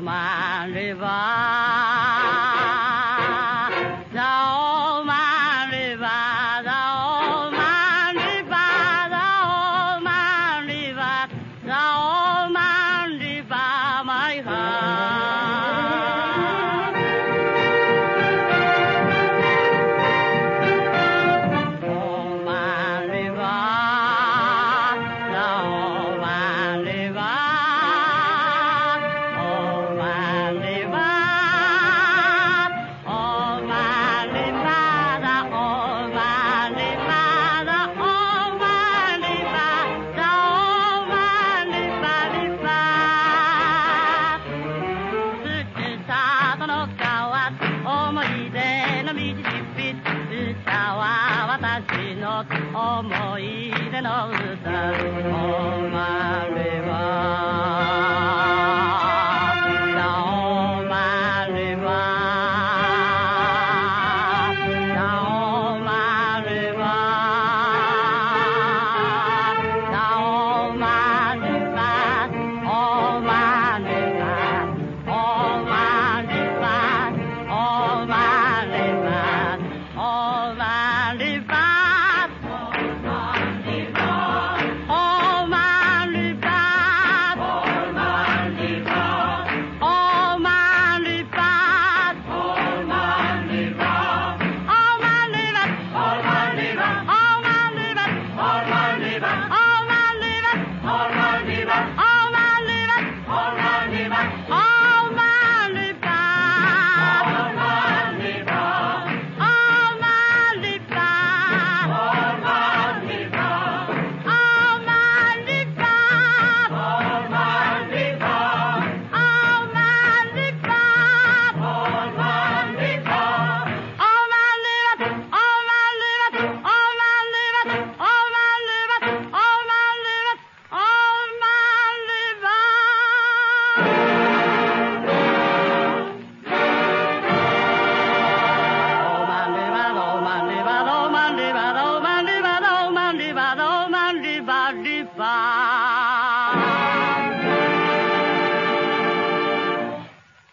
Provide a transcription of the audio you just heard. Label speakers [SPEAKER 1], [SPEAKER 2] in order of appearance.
[SPEAKER 1] my river. の道しっぴは私の思い出の歌。